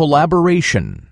collaboration.